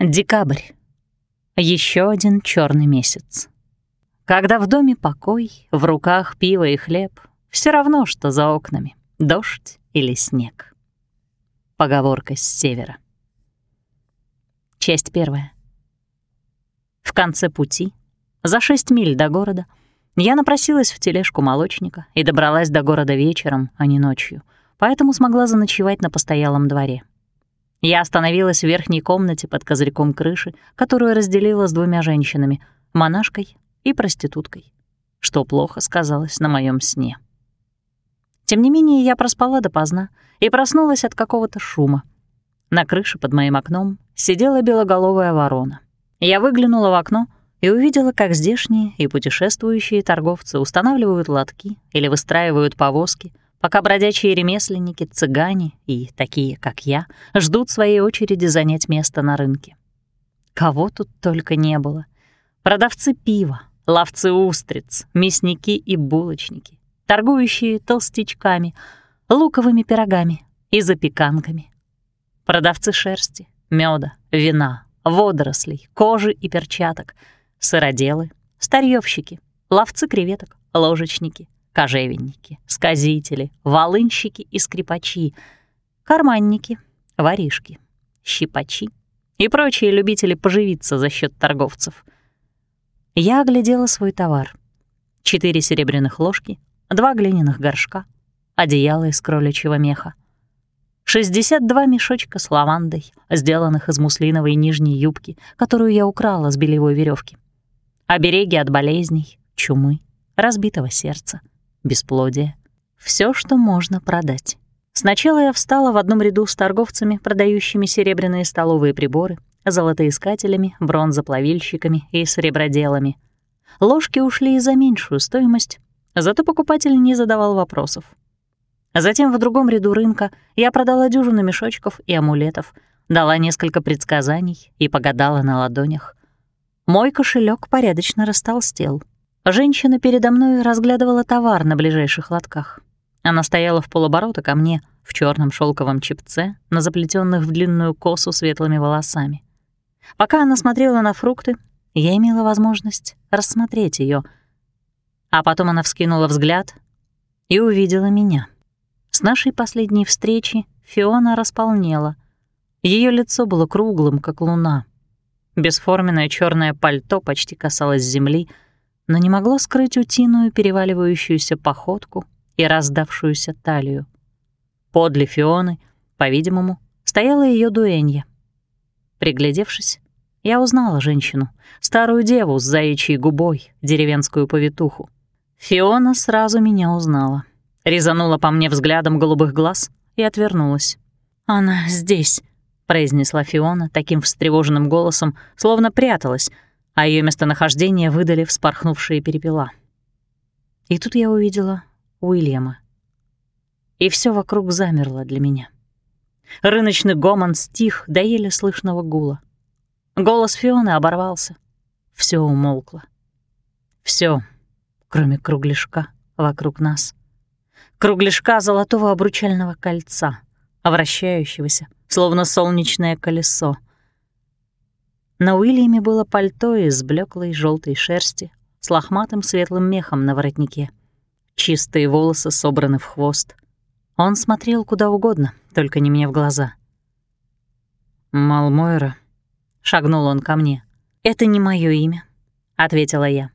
Декабрь. Еще один черный месяц. Когда в доме покой, в руках пиво и хлеб, все равно, что за окнами, дождь или снег. Поговорка с севера. Часть первая. В конце пути, за шесть миль до города, я напросилась в тележку молочника и добралась до города вечером, а не ночью, поэтому смогла заночевать на постоялом дворе. Я остановилась в верхней комнате под козырьком крыши, которую разделила с двумя женщинами — монашкой и проституткой, что плохо сказалось на моем сне. Тем не менее, я проспала допоздна и проснулась от какого-то шума. На крыше под моим окном сидела белоголовая ворона. Я выглянула в окно и увидела, как здешние и путешествующие торговцы устанавливают лотки или выстраивают повозки, пока бродячие ремесленники, цыгане и такие, как я, ждут своей очереди занять место на рынке. Кого тут только не было. Продавцы пива, ловцы устриц, мясники и булочники, торгующие толстячками, луковыми пирогами и запеканками. Продавцы шерсти, меда, вина, водорослей, кожи и перчаток, сыроделы, старьёвщики, ловцы креветок, ложечники — кожевенники, сказители, волынщики и скрипачи, карманники, воришки, щипачи и прочие любители поживиться за счет торговцев. Я оглядела свой товар. Четыре серебряных ложки, два глиняных горшка, одеяло из кроличьего меха. 62 мешочка с лавандой, сделанных из муслиновой нижней юбки, которую я украла с белевой веревки. Обереги от болезней, чумы, разбитого сердца бесплодие. Все, что можно продать. Сначала я встала в одном ряду с торговцами, продающими серебряные столовые приборы, золотоискателями, бронзоплавильщиками и среброделами. Ложки ушли за меньшую стоимость, зато покупатель не задавал вопросов. Затем в другом ряду рынка я продала дюжину мешочков и амулетов, дала несколько предсказаний и погадала на ладонях. Мой кошелек порядочно растолстел. Женщина передо мной разглядывала товар на ближайших лотках. Она стояла в полоборота ко мне в черном шелковом чепце, на заплетенных в длинную косу светлыми волосами. Пока она смотрела на фрукты, я имела возможность рассмотреть ее, а потом она вскинула взгляд и увидела меня. С нашей последней встречи Фиона располнела. Ее лицо было круглым, как луна. Бесформенное черное пальто почти касалось земли — но не могло скрыть утиную переваливающуюся походку и раздавшуюся талию. Подле Фионы, по-видимому, стояла ее дуэнья. Приглядевшись, я узнала женщину, старую деву с заячьей губой, деревенскую повитуху. Фиона сразу меня узнала, резанула по мне взглядом голубых глаз и отвернулась. «Она здесь», — произнесла Фиона таким встревоженным голосом, словно пряталась, а ее местонахождение выдали вспорхнувшие перепела. И тут я увидела Уильяма. И все вокруг замерло для меня. Рыночный гомон стих до еле слышного гула. Голос Фионы оборвался. Все умолкло. Все, кроме кругляшка вокруг нас. Кругляшка золотого обручального кольца, вращающегося, словно солнечное колесо — на Уильяме было пальто из блеклой желтой шерсти с лохматым светлым мехом на воротнике. Чистые волосы собраны в хвост. Он смотрел куда угодно, только не мне в глаза. «Малмойра», — шагнул он ко мне. «Это не мое имя», — ответила я.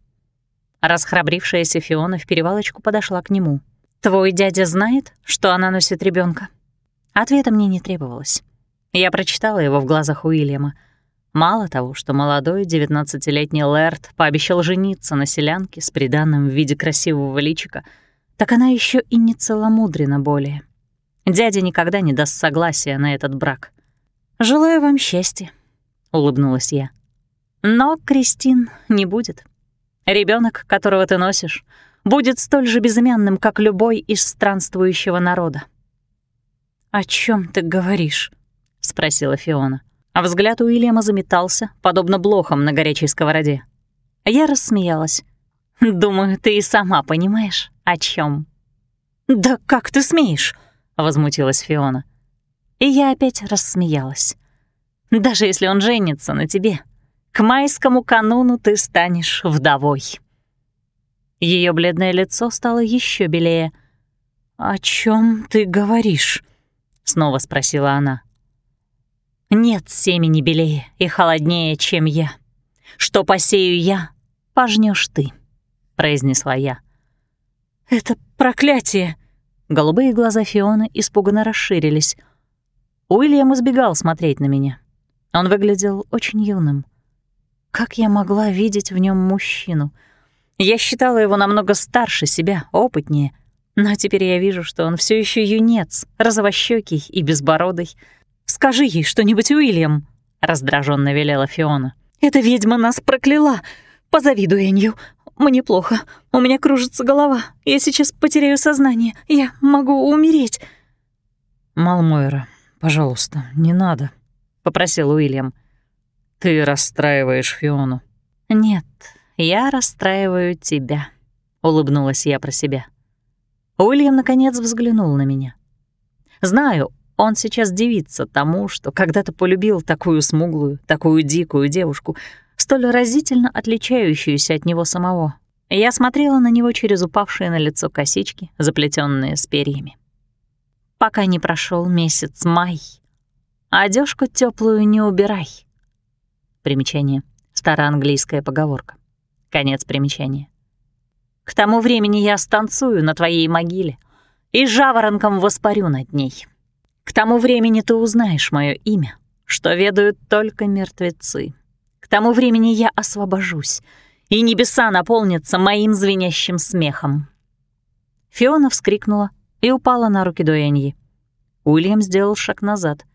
Расхрабрившаяся Фиона в перевалочку подошла к нему. «Твой дядя знает, что она носит ребенка? Ответа мне не требовалось. Я прочитала его в глазах Уильяма — Мало того, что молодой девятнадцатилетний Лэрд пообещал жениться на селянке с приданным в виде красивого личика, так она еще и не целомудрена более. Дядя никогда не даст согласия на этот брак. «Желаю вам счастья», — улыбнулась я. «Но, Кристин, не будет. Ребенок, которого ты носишь, будет столь же безымянным, как любой из странствующего народа». «О чем ты говоришь?» — спросила Фиона. А взгляд Уильяма заметался, подобно блохам на горячей сковороде. Я рассмеялась. «Думаю, ты и сама понимаешь, о чем. «Да как ты смеешь?» — возмутилась Фиона. И я опять рассмеялась. Даже если он женится на тебе, к майскому кануну ты станешь вдовой». Ее бледное лицо стало еще белее. «О чем ты говоришь?» — снова спросила она. «Нет семени белее и холоднее, чем я. Что посею я, пожнешь ты», — произнесла я. «Это проклятие!» Голубые глаза Фионы испуганно расширились. Уильям избегал смотреть на меня. Он выглядел очень юным. Как я могла видеть в нем мужчину? Я считала его намного старше себя, опытнее. Но теперь я вижу, что он все еще юнец, розовощекий и безбородый. «Скажи ей что-нибудь, Уильям!» — раздраженно велела Фиона. «Эта ведьма нас прокляла! Позавидуй Энью! Мне плохо. У меня кружится голова. Я сейчас потеряю сознание. Я могу умереть. Малмойра, пожалуйста, не надо, попросил Уильям. Ты расстраиваешь Фиону. Нет, я расстраиваю тебя, улыбнулась я про себя. Уильям наконец взглянул на меня. Знаю, он сейчас дивится тому, что когда-то полюбил такую смуглую, такую дикую девушку, столь разительно отличающуюся от него самого. Я смотрела на него через упавшие на лицо косички, заплетенные с перьями. Пока не прошел месяц май, одежку теплую не убирай. Примечание. Староанглийская поговорка. Конец примечания. К тому времени я станцую на твоей могиле и жаворонком воспарю над ней. К тому времени ты узнаешь мое имя, что ведают только мертвецы. К тому времени я освобожусь, и небеса наполнятся моим звенящим смехом». Фиона вскрикнула и упала на руки Дуэньи. Уильям сделал шаг назад.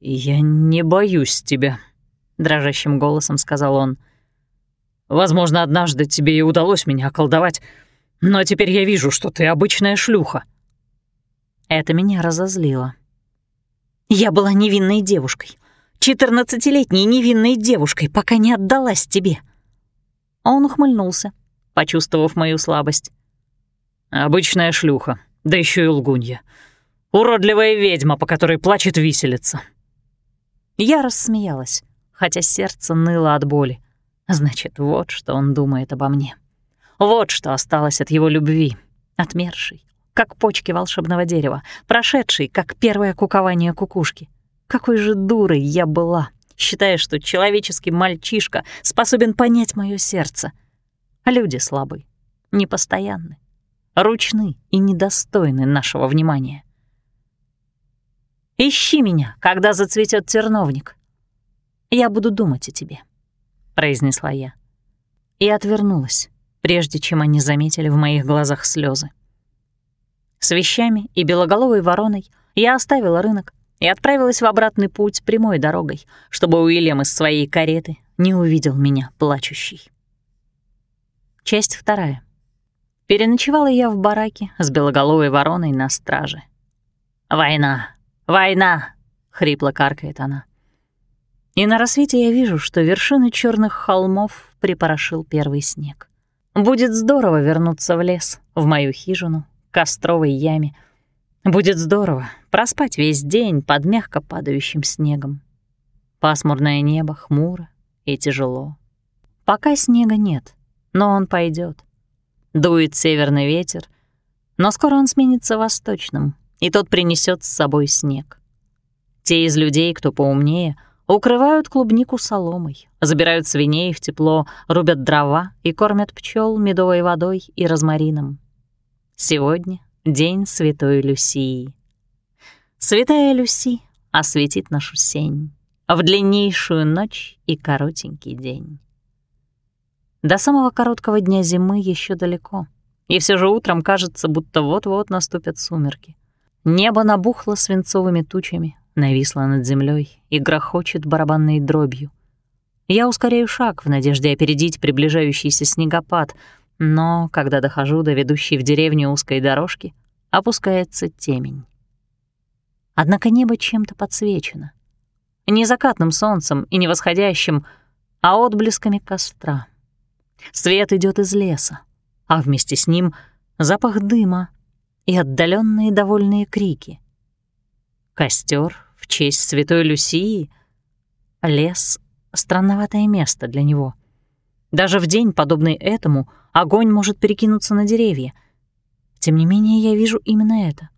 «Я не боюсь тебя», — дрожащим голосом сказал он. «Возможно, однажды тебе и удалось меня околдовать, но теперь я вижу, что ты обычная шлюха». Это меня разозлило. Я была невинной девушкой, четырнадцатилетней невинной девушкой, пока не отдалась тебе». Он ухмыльнулся, почувствовав мою слабость. «Обычная шлюха, да еще и лгунья. Уродливая ведьма, по которой плачет виселица». Я рассмеялась, хотя сердце ныло от боли. Значит, вот что он думает обо мне. Вот что осталось от его любви, отмершей, как почки волшебного дерева, прошедшей, как первое кукование кукушки. Какой же дурой я была, считая, что человеческий мальчишка способен понять мое сердце. Люди слабы, непостоянны, ручны и недостойны нашего внимания. «Ищи меня, когда зацветет терновник. Я буду думать о тебе», — произнесла я. И отвернулась, прежде чем они заметили в моих глазах слезы. С вещами и белоголовой вороной я оставила рынок и отправилась в обратный путь прямой дорогой, чтобы Уильям из своей кареты не увидел меня плачущей. Часть вторая. Переночевала я в бараке с белоголовой вороной на страже. «Война! Война!» — хрипло каркает она. И на рассвете я вижу, что вершины черных холмов припорошил первый снег. Будет здорово вернуться в лес, в мою хижину, костровой яме — Будет здорово проспать весь день под мягко падающим снегом. Пасмурное небо хмуро и тяжело. Пока снега нет, но он пойдет. Дует северный ветер, но скоро он сменится восточным, и тот принесет с собой снег. Те из людей, кто поумнее, укрывают клубнику соломой, забирают свиней в тепло, рубят дрова и кормят пчел медовой водой и розмарином. Сегодня День Святой Люсии. Святая Люси осветит нашу сень в длиннейшую ночь и коротенький день. До самого короткого дня зимы еще далеко, и все же утром кажется, будто вот-вот наступят сумерки. Небо набухло свинцовыми тучами, нависло над землей и грохочет барабанной дробью. Я ускоряю шаг в надежде опередить приближающийся снегопад — но когда дохожу до ведущей в деревню узкой дорожки, опускается темень. Однако небо чем-то подсвечено. Не закатным солнцем и не восходящим, а отблесками костра. Свет идет из леса, а вместе с ним запах дыма и отдаленные довольные крики. Костер в честь святой Люсии? Лес — странноватое место для него. Даже в день, подобный этому, огонь может перекинуться на деревья. Тем не менее, я вижу именно это.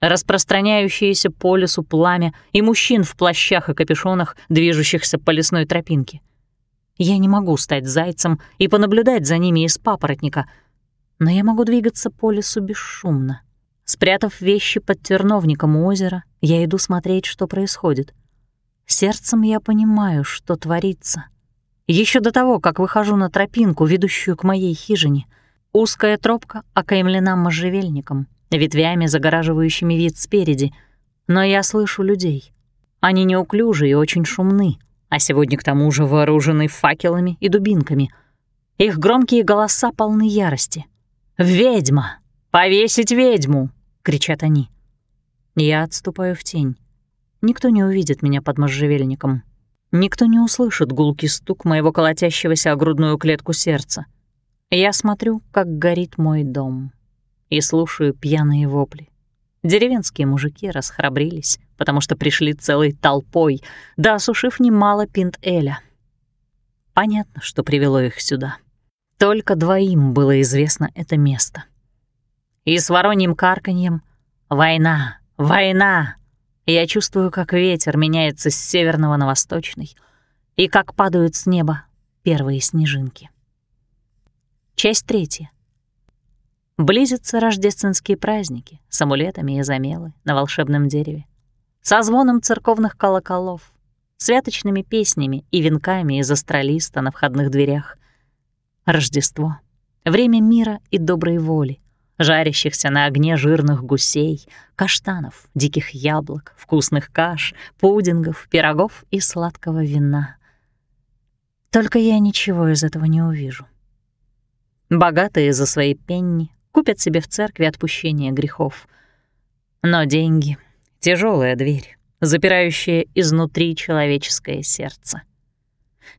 Распространяющееся по лесу пламя и мужчин в плащах и капюшонах, движущихся по лесной тропинке. Я не могу стать зайцем и понаблюдать за ними из папоротника, но я могу двигаться по лесу бесшумно. Спрятав вещи под терновником у озера, я иду смотреть, что происходит. Сердцем я понимаю, что творится. Еще до того, как выхожу на тропинку, ведущую к моей хижине, узкая тропка окаймлена можжевельником, ветвями, загораживающими вид спереди, но я слышу людей. Они неуклюжи и очень шумны, а сегодня к тому же вооружены факелами и дубинками. Их громкие голоса полны ярости. «Ведьма! Повесить ведьму!» — кричат они. Я отступаю в тень. Никто не увидит меня под можжевельником. Никто не услышит гулкий стук моего колотящегося о грудную клетку сердца. Я смотрю, как горит мой дом, и слушаю пьяные вопли. Деревенские мужики расхрабрились, потому что пришли целой толпой, да осушив немало пинт Эля. Понятно, что привело их сюда. Только двоим было известно это место. И с вороньим карканьем «Война! Война!» Я чувствую, как ветер меняется с северного на восточный и как падают с неба первые снежинки. Часть третья. Близятся рождественские праздники с амулетами и замелы на волшебном дереве, со звоном церковных колоколов, святочными песнями и венками из астролиста на входных дверях. Рождество — время мира и доброй воли, жарящихся на огне жирных гусей, каштанов, диких яблок, вкусных каш, пудингов, пирогов и сладкого вина. Только я ничего из этого не увижу. Богатые за свои пенни купят себе в церкви отпущение грехов. Но деньги — тяжелая дверь, запирающая изнутри человеческое сердце.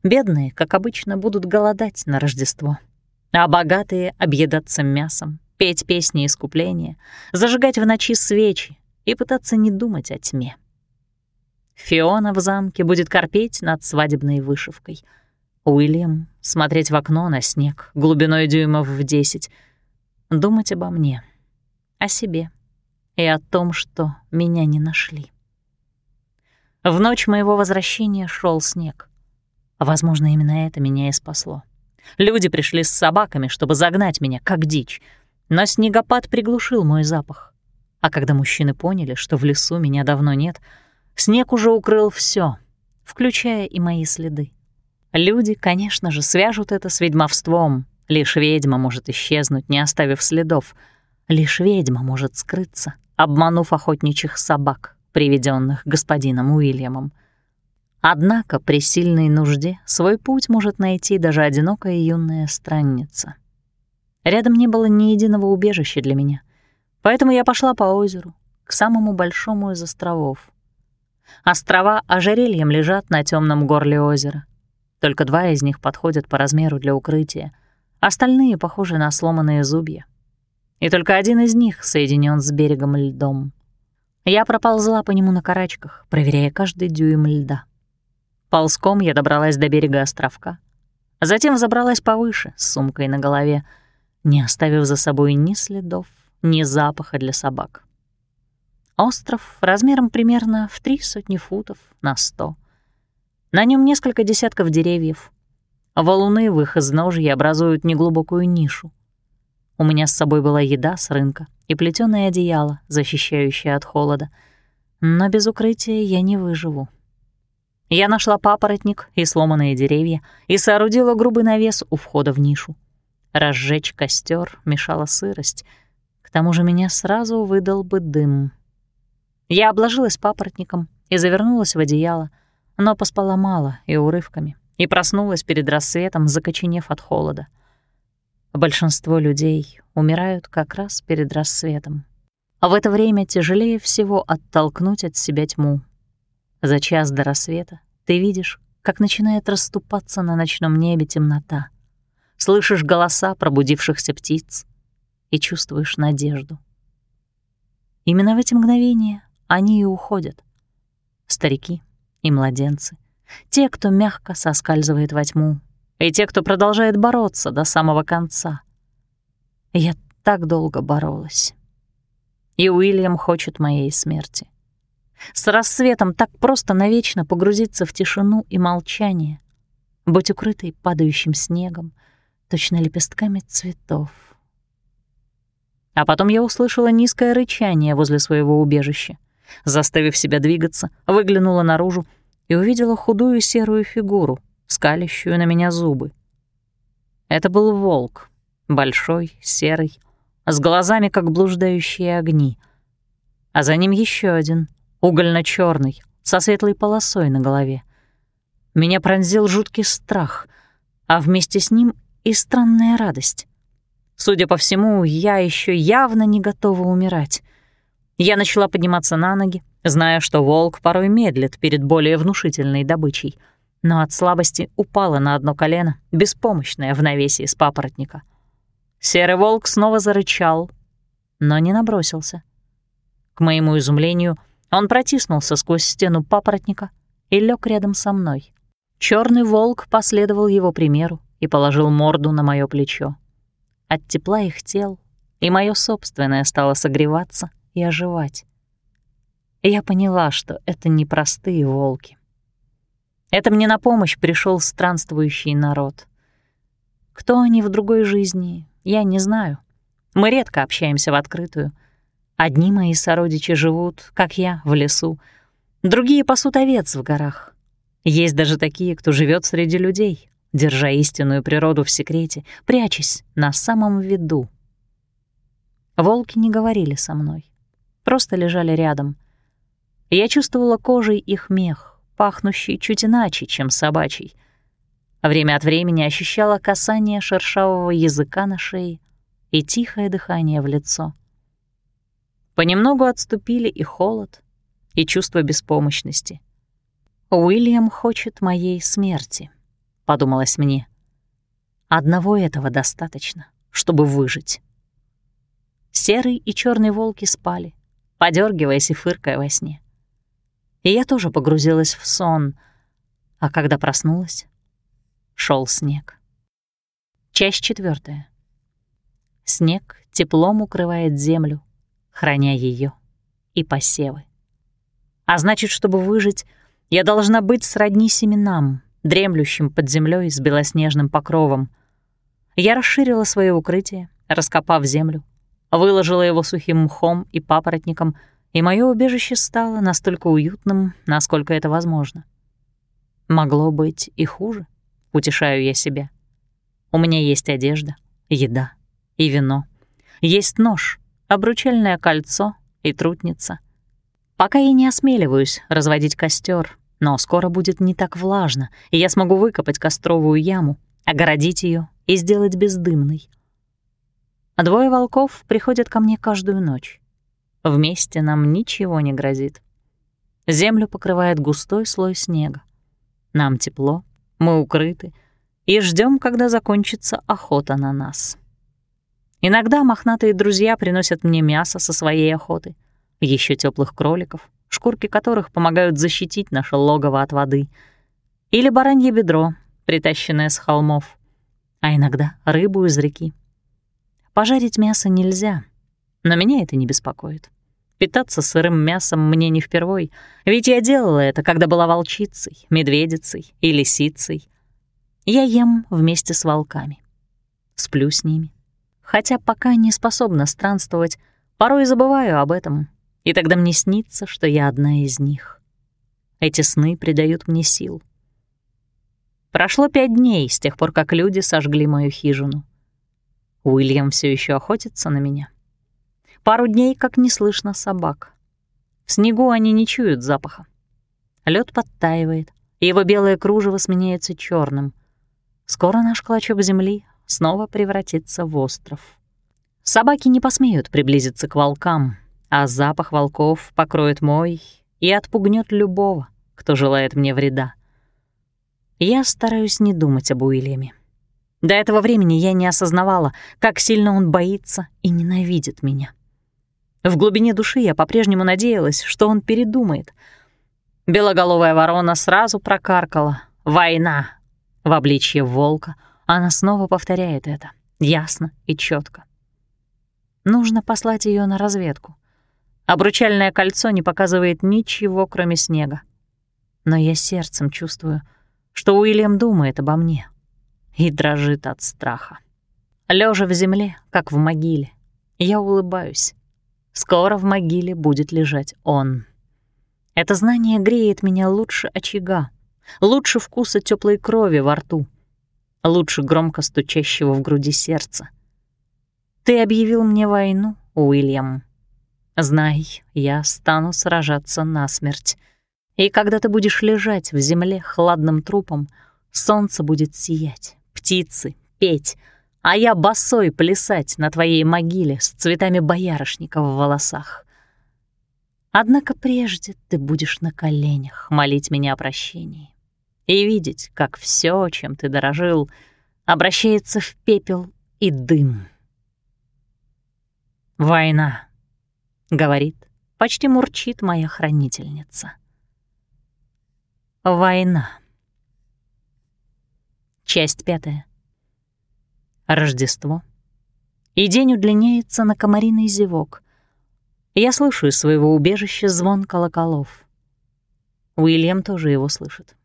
Бедные, как обычно, будут голодать на Рождество, а богатые — объедаться мясом, петь песни искупления, зажигать в ночи свечи и пытаться не думать о тьме. Фиона в замке будет корпеть над свадебной вышивкой. Уильям — смотреть в окно на снег глубиной дюймов в десять — думать обо мне, о себе и о том, что меня не нашли. В ночь моего возвращения шел снег. Возможно, именно это меня и спасло. Люди пришли с собаками, чтобы загнать меня, как дичь, но снегопад приглушил мой запах. А когда мужчины поняли, что в лесу меня давно нет, снег уже укрыл все, включая и мои следы. Люди, конечно же, свяжут это с ведьмовством, Лишь ведьма может исчезнуть, не оставив следов. Лишь ведьма может скрыться, обманув охотничьих собак, приведенных господином Уильямом. Однако при сильной нужде свой путь может найти даже одинокая юная странница. Рядом не было ни единого убежища для меня, поэтому я пошла по озеру, к самому большому из островов. Острова ожерельем лежат на темном горле озера. Только два из них подходят по размеру для укрытия — Остальные похожи на сломанные зубья. И только один из них соединен с берегом льдом. Я проползла по нему на карачках, проверяя каждый дюйм льда. Ползком я добралась до берега островка. Затем забралась повыше, с сумкой на голове, не оставив за собой ни следов, ни запаха для собак. Остров размером примерно в три сотни футов на сто. На нем несколько десятков деревьев, Валуны в их изножье образуют неглубокую нишу. У меня с собой была еда с рынка и плетёное одеяло, защищающее от холода. Но без укрытия я не выживу. Я нашла папоротник и сломанные деревья и соорудила грубый навес у входа в нишу. Разжечь костер мешала сырость. К тому же меня сразу выдал бы дым. Я обложилась папоротником и завернулась в одеяло, но поспала мало и урывками и проснулась перед рассветом, закоченев от холода. Большинство людей умирают как раз перед рассветом. А в это время тяжелее всего оттолкнуть от себя тьму. За час до рассвета ты видишь, как начинает расступаться на ночном небе темнота. Слышишь голоса пробудившихся птиц и чувствуешь надежду. Именно в эти мгновения они и уходят. Старики и младенцы, Те, кто мягко соскальзывает во тьму, и те, кто продолжает бороться до самого конца. Я так долго боролась. И Уильям хочет моей смерти. С рассветом так просто навечно погрузиться в тишину и молчание, быть укрытой падающим снегом, точно лепестками цветов. А потом я услышала низкое рычание возле своего убежища. Заставив себя двигаться, выглянула наружу и увидела худую серую фигуру, скалящую на меня зубы. Это был волк, большой, серый, с глазами, как блуждающие огни. А за ним еще один, угольно черный со светлой полосой на голове. Меня пронзил жуткий страх, а вместе с ним и странная радость. Судя по всему, я еще явно не готова умирать. Я начала подниматься на ноги, зная, что волк порой медлит перед более внушительной добычей, но от слабости упала на одно колено, беспомощная в навесии с папоротника. Серый волк снова зарычал, но не набросился. К моему изумлению, он протиснулся сквозь стену папоротника и лег рядом со мной. Черный волк последовал его примеру и положил морду на мое плечо. От тепла их тел и мое собственное стало согреваться и оживать. Я поняла, что это не простые волки. Это мне на помощь пришел странствующий народ. Кто они в другой жизни, я не знаю. Мы редко общаемся в открытую. Одни мои сородичи живут, как я, в лесу, другие пасут овец в горах. Есть даже такие, кто живет среди людей, держа истинную природу в секрете, прячась на самом виду. Волки не говорили со мной, просто лежали рядом. Я чувствовала кожей их мех, пахнущий чуть иначе, чем собачий. Время от времени ощущала касание шершавого языка на шее и тихое дыхание в лицо. Понемногу отступили и холод, и чувство беспомощности — «Уильям хочет моей смерти», — подумалось мне. «Одного этого достаточно, чтобы выжить». Серый и черный волки спали, подергиваясь и фыркая во сне. И я тоже погрузилась в сон, а когда проснулась, шел снег. Часть четвертая. Снег теплом укрывает землю, храня ее и посевы. А значит, чтобы выжить — я должна быть сродни семенам, дремлющим под землей с белоснежным покровом. Я расширила свое укрытие, раскопав землю, выложила его сухим мхом и папоротником, и мое убежище стало настолько уютным, насколько это возможно. Могло быть и хуже, утешаю я себя. У меня есть одежда, еда и вино. Есть нож, обручальное кольцо и трутница. Пока я не осмеливаюсь разводить костер, но скоро будет не так влажно, и я смогу выкопать костровую яму, огородить ее и сделать бездымной. А двое волков приходят ко мне каждую ночь. Вместе нам ничего не грозит. Землю покрывает густой слой снега. Нам тепло, мы укрыты и ждем, когда закончится охота на нас. Иногда мохнатые друзья приносят мне мясо со своей охоты, еще теплых кроликов, шкурки которых помогают защитить наше логово от воды, или баранье бедро, притащенное с холмов, а иногда рыбу из реки. Пожарить мясо нельзя, но меня это не беспокоит. Питаться сырым мясом мне не впервой, ведь я делала это, когда была волчицей, медведицей и лисицей. Я ем вместе с волками. Сплю с ними. Хотя пока не способна странствовать, порой забываю об этом и тогда мне снится, что я одна из них. Эти сны придают мне сил. Прошло пять дней с тех пор, как люди сожгли мою хижину. Уильям все еще охотится на меня. Пару дней, как не слышно собак. В снегу они не чуют запаха. Лед подтаивает, и его белое кружево сменяется черным. Скоро наш клочок земли снова превратится в остров. Собаки не посмеют приблизиться к волкам, а запах волков покроет мой и отпугнет любого, кто желает мне вреда. Я стараюсь не думать об Уильяме. До этого времени я не осознавала, как сильно он боится и ненавидит меня. В глубине души я по-прежнему надеялась, что он передумает. Белоголовая ворона сразу прокаркала «Война!» В обличье волка она снова повторяет это, ясно и четко. Нужно послать ее на разведку. Обручальное кольцо не показывает ничего, кроме снега. Но я сердцем чувствую, что Уильям думает обо мне и дрожит от страха. Лежа в земле, как в могиле, я улыбаюсь. Скоро в могиле будет лежать он. Это знание греет меня лучше очага, лучше вкуса теплой крови во рту, лучше громко стучащего в груди сердца. Ты объявил мне войну, Уильям. Знай, я стану сражаться насмерть. И когда ты будешь лежать в земле хладным трупом, солнце будет сиять, птицы петь, а я босой плясать на твоей могиле с цветами боярышника в волосах. Однако прежде ты будешь на коленях молить меня о прощении и видеть, как все, чем ты дорожил, обращается в пепел и дым. «Война», — говорит, почти мурчит моя хранительница. «Война». Часть пятая. Рождество. И день удлиняется на комариный зевок. Я слышу из своего убежища звон колоколов. Уильям тоже его слышит.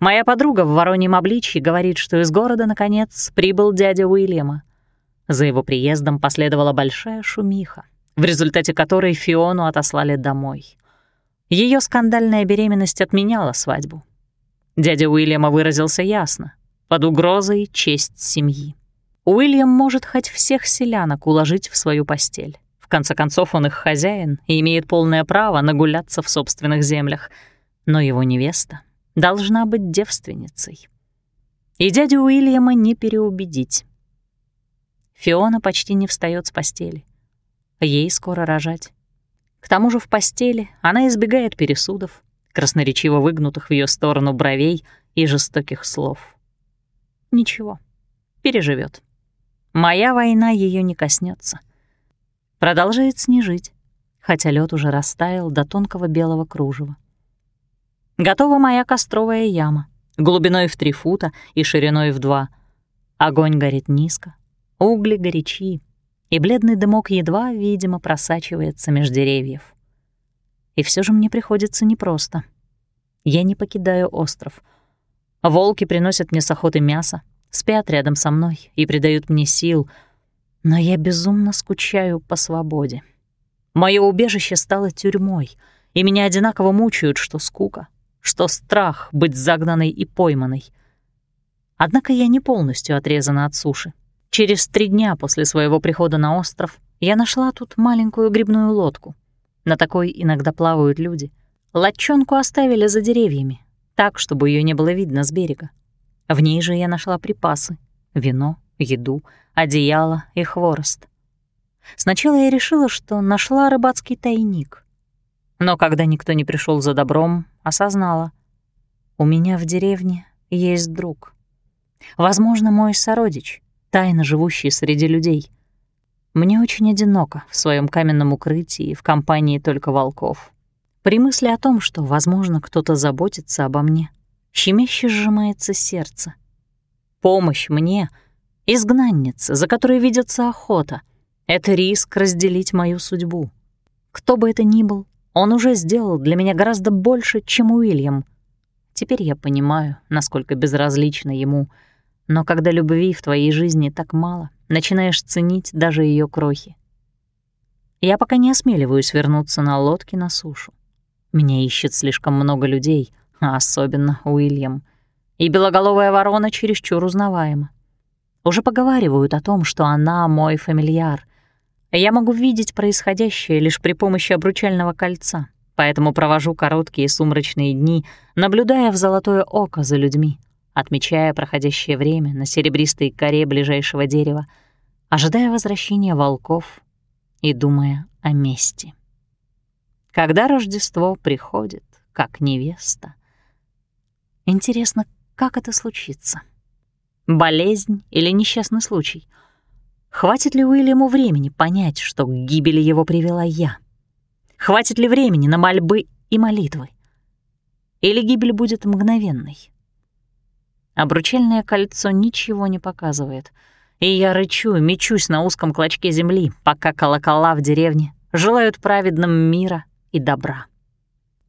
Моя подруга в вороньем обличье говорит, что из города, наконец, прибыл дядя Уильяма. За его приездом последовала большая шумиха, в результате которой Фиону отослали домой. Ее скандальная беременность отменяла свадьбу. Дядя Уильяма выразился ясно под угрозой честь семьи. Уильям может хоть всех селянок уложить в свою постель. В конце концов, он их хозяин и имеет полное право нагуляться в собственных землях. Но его невеста должна быть девственницей. И дядю Уильяма не переубедить. Фиона почти не встает с постели. Ей скоро рожать. К тому же в постели она избегает пересудов, красноречиво выгнутых в ее сторону бровей и жестоких слов. Ничего, переживет. Моя война ее не коснется. Продолжает снежить, хотя лед уже растаял до тонкого белого кружева. Готова моя костровая яма, глубиной в три фута и шириной в два. Огонь горит низко, угли горячи, и бледный дымок едва, видимо, просачивается меж деревьев. И все же мне приходится непросто. Я не покидаю остров — Волки приносят мне с охоты мясо, спят рядом со мной и придают мне сил, но я безумно скучаю по свободе. Моё убежище стало тюрьмой, и меня одинаково мучают что скука, что страх быть загнанной и пойманной. Однако я не полностью отрезана от суши. Через три дня после своего прихода на остров я нашла тут маленькую грибную лодку. На такой иногда плавают люди. Лодчонку оставили за деревьями, так, чтобы ее не было видно с берега. В ней же я нашла припасы — вино, еду, одеяло и хворост. Сначала я решила, что нашла рыбацкий тайник. Но когда никто не пришел за добром, осознала. У меня в деревне есть друг. Возможно, мой сородич, тайно живущий среди людей. Мне очень одиноко в своем каменном укрытии в компании только волков. При мысли о том, что, возможно, кто-то заботится обо мне, щемяще сжимается сердце. Помощь мне — изгнанница, за которой ведется охота. Это риск разделить мою судьбу. Кто бы это ни был, он уже сделал для меня гораздо больше, чем Уильям. Теперь я понимаю, насколько безразлично ему, но когда любви в твоей жизни так мало, начинаешь ценить даже ее крохи. Я пока не осмеливаюсь вернуться на лодке на сушу. Меня ищет слишком много людей, а особенно Уильям. И белоголовая ворона чересчур узнаваема. Уже поговаривают о том, что она мой фамильяр. Я могу видеть происходящее лишь при помощи обручального кольца, поэтому провожу короткие сумрачные дни, наблюдая в золотое око за людьми, отмечая проходящее время на серебристой коре ближайшего дерева, ожидая возвращения волков и думая о мести когда Рождество приходит, как невеста. Интересно, как это случится? Болезнь или несчастный случай? Хватит ли Уильяму времени понять, что к гибели его привела я? Хватит ли времени на мольбы и молитвы? или гибель будет мгновенной. Обручальное кольцо ничего не показывает, и я рычу мечусь на узком клочке земли, пока колокола в деревне желают праведным мира и добра.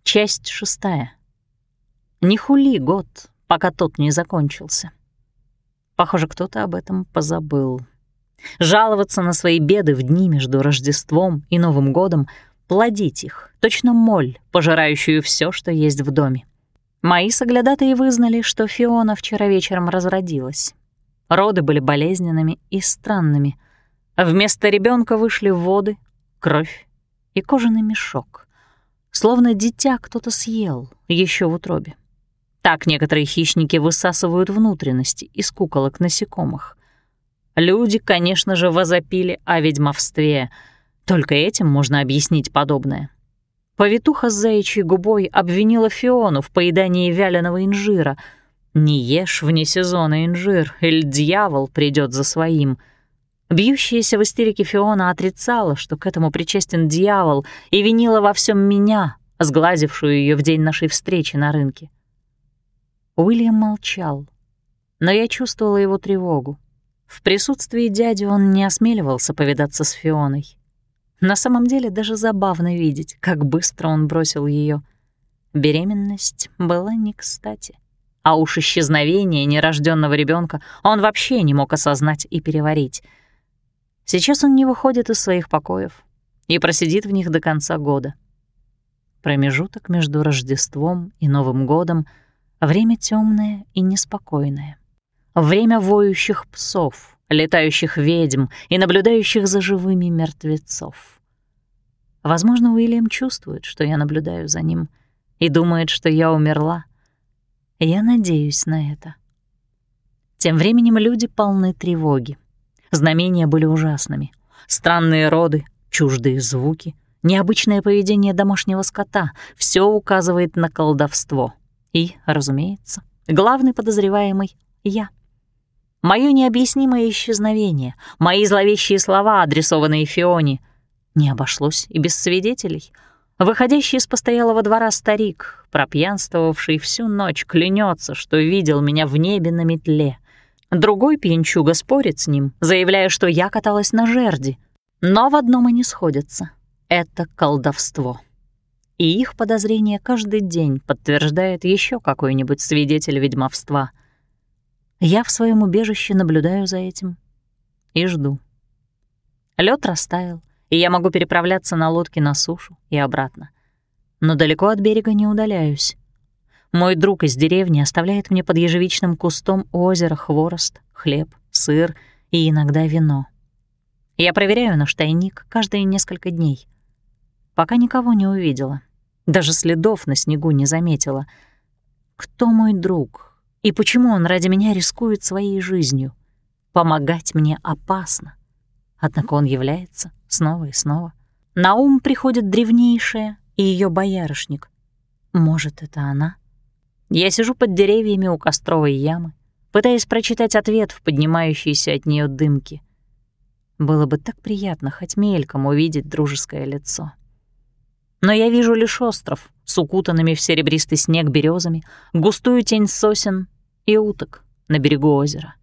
Часть шестая. Не хули год, пока тот не закончился. Похоже, кто-то об этом позабыл. Жаловаться на свои беды в дни между Рождеством и Новым годом, плодить их, точно моль, пожирающую все, что есть в доме. Мои соглядатые вызнали, что Фиона вчера вечером разродилась. Роды были болезненными и странными. Вместо ребенка вышли воды, кровь и кожаный мешок. Словно дитя кто-то съел еще в утробе. Так некоторые хищники высасывают внутренности из куколок насекомых. Люди, конечно же, возопили о ведьмовстве. Только этим можно объяснить подобное. Повитуха с заячьей губой обвинила Фиону в поедании вяленого инжира. «Не ешь вне сезона инжир, или дьявол придет за своим». Бьющаяся в истерике Фиона отрицала, что к этому причастен дьявол, и винила во всем меня, сглазившую ее в день нашей встречи на рынке. Уильям молчал, но я чувствовала его тревогу. В присутствии дяди он не осмеливался повидаться с Фионой. На самом деле даже забавно видеть, как быстро он бросил ее. Беременность была не кстати. А уж исчезновение нерожденного ребенка он вообще не мог осознать и переварить. Сейчас он не выходит из своих покоев и просидит в них до конца года. Промежуток между Рождеством и Новым годом — время темное и неспокойное. Время воющих псов, летающих ведьм и наблюдающих за живыми мертвецов. Возможно, Уильям чувствует, что я наблюдаю за ним, и думает, что я умерла. Я надеюсь на это. Тем временем люди полны тревоги. Знамения были ужасными. Странные роды, чуждые звуки, необычное поведение домашнего скота — все указывает на колдовство. И, разумеется, главный подозреваемый — я. Моё необъяснимое исчезновение, мои зловещие слова, адресованные Фионе, не обошлось и без свидетелей. Выходящий из постоялого двора старик, пропьянствовавший всю ночь, клянется, что видел меня в небе на метле. Другой пьянчуга спорит с ним, заявляя, что я каталась на жерди. Но в одном они сходятся — это колдовство. И их подозрение каждый день подтверждает еще какой-нибудь свидетель ведьмовства — я в своем убежище наблюдаю за этим и жду. Лед растаял, и я могу переправляться на лодке на сушу и обратно. Но далеко от берега не удаляюсь. Мой друг из деревни оставляет мне под ежевичным кустом у озера хворост, хлеб, сыр и иногда вино. Я проверяю наш тайник каждые несколько дней. Пока никого не увидела. Даже следов на снегу не заметила. Кто мой друг? И почему он ради меня рискует своей жизнью? Помогать мне опасно. Однако он является снова и снова. На ум приходит древнейшая и ее боярышник. Может, это она? Я сижу под деревьями у костровой ямы, пытаясь прочитать ответ в поднимающейся от нее дымке. Было бы так приятно хоть мельком увидеть дружеское лицо. Но я вижу лишь остров с укутанными в серебристый снег березами, густую тень сосен и уток на берегу озера.